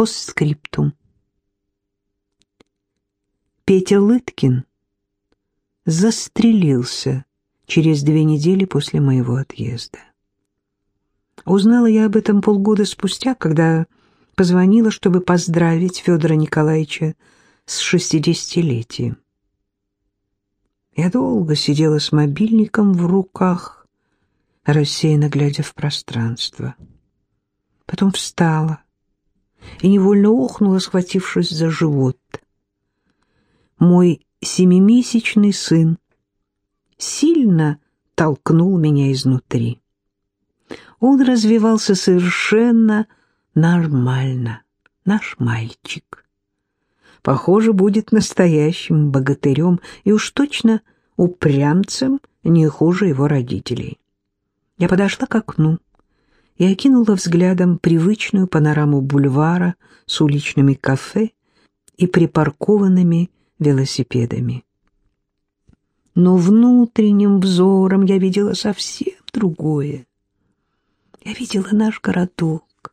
Постскриптум. Петя Лыткин застрелился через две недели после моего отъезда. Узнала я об этом полгода спустя, когда позвонила, чтобы поздравить Федора Николаевича с шестидесятилетием. Я долго сидела с мобильником в руках, рассеянно глядя в пространство. Потом встала и невольно охнула, схватившись за живот. Мой семимесячный сын сильно толкнул меня изнутри. Он развивался совершенно нормально, наш мальчик. Похоже, будет настоящим богатырем и уж точно упрямцем не хуже его родителей. Я подошла к окну и окинула взглядом привычную панораму бульвара с уличными кафе и припаркованными велосипедами. Но внутренним взором я видела совсем другое. Я видела наш городок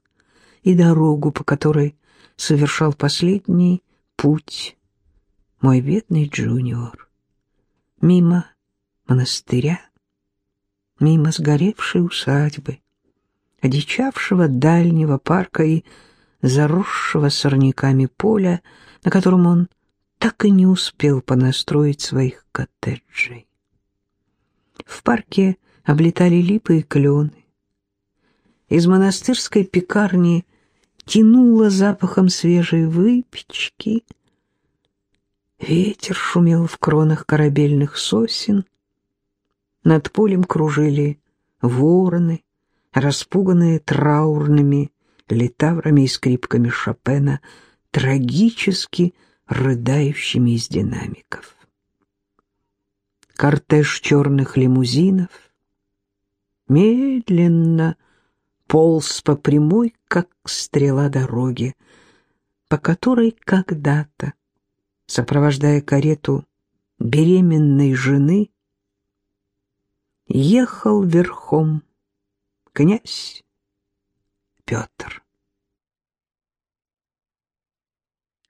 и дорогу, по которой совершал последний путь мой бедный джуниор. Мимо монастыря, мимо сгоревшей усадьбы, одичавшего дальнего парка и заросшего сорняками поля, на котором он так и не успел понастроить своих коттеджей. В парке облетали липы и клены. Из монастырской пекарни тянуло запахом свежей выпечки. Ветер шумел в кронах корабельных сосен. Над полем кружили вороны, распуганные траурными литаврами и скрипками Шопена, трагически рыдающими из динамиков. Кортеж черных лимузинов медленно полз по прямой, как стрела дороги, по которой когда-то, сопровождая карету беременной жены, ехал верхом князь Петр.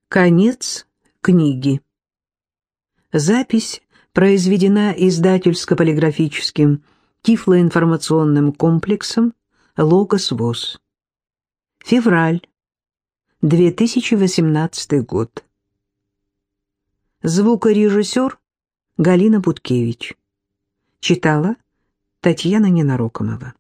Конец книги. Запись произведена издательско-полиграфическим тифлоинформационным комплексом «Логос ВОЗ». Февраль 2018 год. Звукорежиссер Галина Буткевич. Читала Татьяна Ненарокомова.